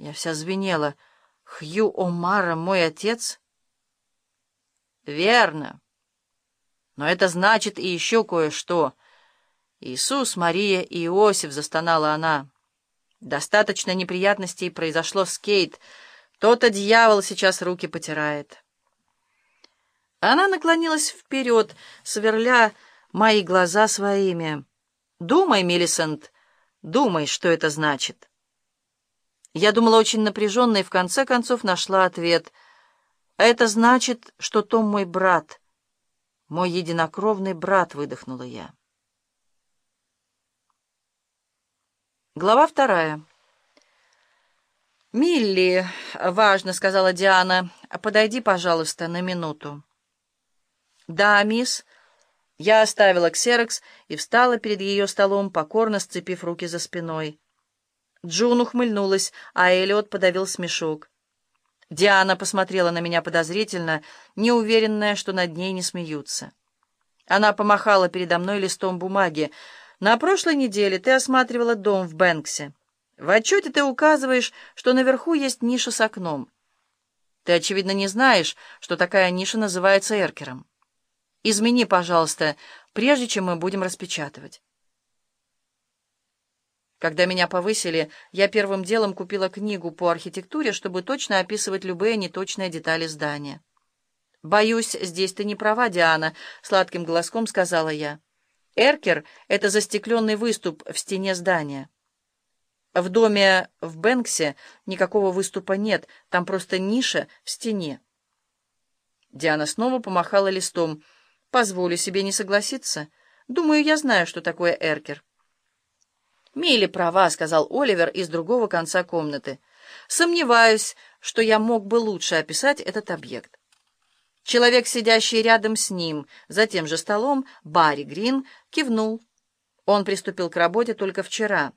Я вся звенела. Хью Омара мой отец? Верно. Но это значит и еще кое-что. Иисус, Мария и Иосиф, застонала она. Достаточно неприятностей произошло с Кейт. То-то дьявол сейчас руки потирает. Она наклонилась вперед, сверля мои глаза своими. «Думай, Миллисент, думай, что это значит». Я думала очень напряженно и в конце концов нашла ответ. «Это значит, что Том мой брат, мой единокровный брат», — выдохнула я. Глава вторая. «Милли, — важно, — сказала Диана, — подойди, пожалуйста, на минуту». «Да, мисс». Я оставила ксерокс и встала перед ее столом, покорно сцепив руки за спиной. Джун ухмыльнулась, а Эллиот подавил смешок. Диана посмотрела на меня подозрительно, неуверенная, что над ней не смеются. Она помахала передо мной листом бумаги. «На прошлой неделе ты осматривала дом в Бэнксе. В отчете ты указываешь, что наверху есть ниша с окном. Ты, очевидно, не знаешь, что такая ниша называется эркером. Измени, пожалуйста, прежде чем мы будем распечатывать». Когда меня повысили, я первым делом купила книгу по архитектуре, чтобы точно описывать любые неточные детали здания. «Боюсь, здесь ты не права, Диана», — сладким голоском сказала я. «Эркер — это застекленный выступ в стене здания». В доме в Бэнксе никакого выступа нет, там просто ниша в стене. Диана снова помахала листом. «Позволю себе не согласиться. Думаю, я знаю, что такое эркер». «Милли права», — сказал Оливер из другого конца комнаты. «Сомневаюсь, что я мог бы лучше описать этот объект». Человек, сидящий рядом с ним, за тем же столом, Барри Грин, кивнул. Он приступил к работе только вчера.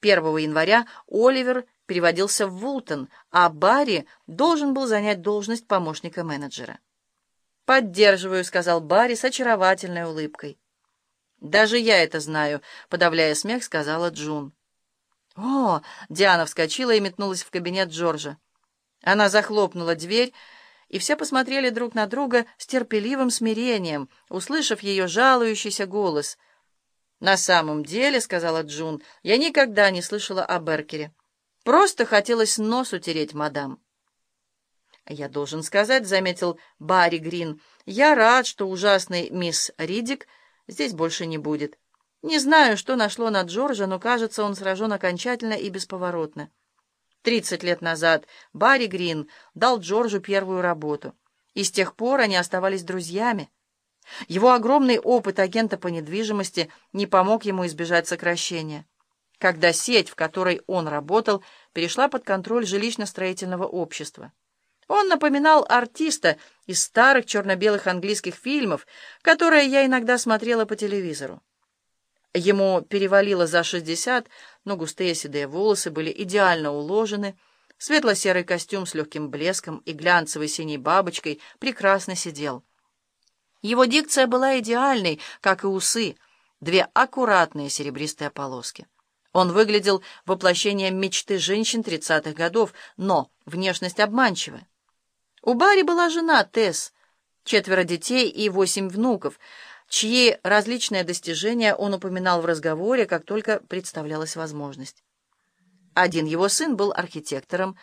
1 января Оливер переводился в Вултон, а Барри должен был занять должность помощника менеджера. «Поддерживаю», — сказал Барри с очаровательной улыбкой. «Даже я это знаю», — подавляя смех, сказала Джун. «О!» — Диана вскочила и метнулась в кабинет Джорджа. Она захлопнула дверь, и все посмотрели друг на друга с терпеливым смирением, услышав ее жалующийся голос. «На самом деле», — сказала Джун, — «я никогда не слышала о Беркере. Просто хотелось нос утереть, мадам». «Я должен сказать», — заметил Барри Грин, — «я рад, что ужасный мисс Ридик — здесь больше не будет. Не знаю, что нашло на Джорджа, но, кажется, он сражен окончательно и бесповоротно. Тридцать лет назад Барри Грин дал Джорджу первую работу, и с тех пор они оставались друзьями. Его огромный опыт агента по недвижимости не помог ему избежать сокращения. Когда сеть, в которой он работал, перешла под контроль жилищно-строительного общества. Он напоминал артиста из старых черно-белых английских фильмов, которые я иногда смотрела по телевизору. Ему перевалило за шестьдесят, но густые седые волосы были идеально уложены, светло-серый костюм с легким блеском и глянцевой синей бабочкой прекрасно сидел. Его дикция была идеальной, как и усы, две аккуратные серебристые полоски. Он выглядел воплощением мечты женщин тридцатых годов, но внешность обманчивая. У Барри была жена Тесс, четверо детей и восемь внуков, чьи различные достижения он упоминал в разговоре, как только представлялась возможность. Один его сын был архитектором,